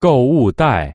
购物袋。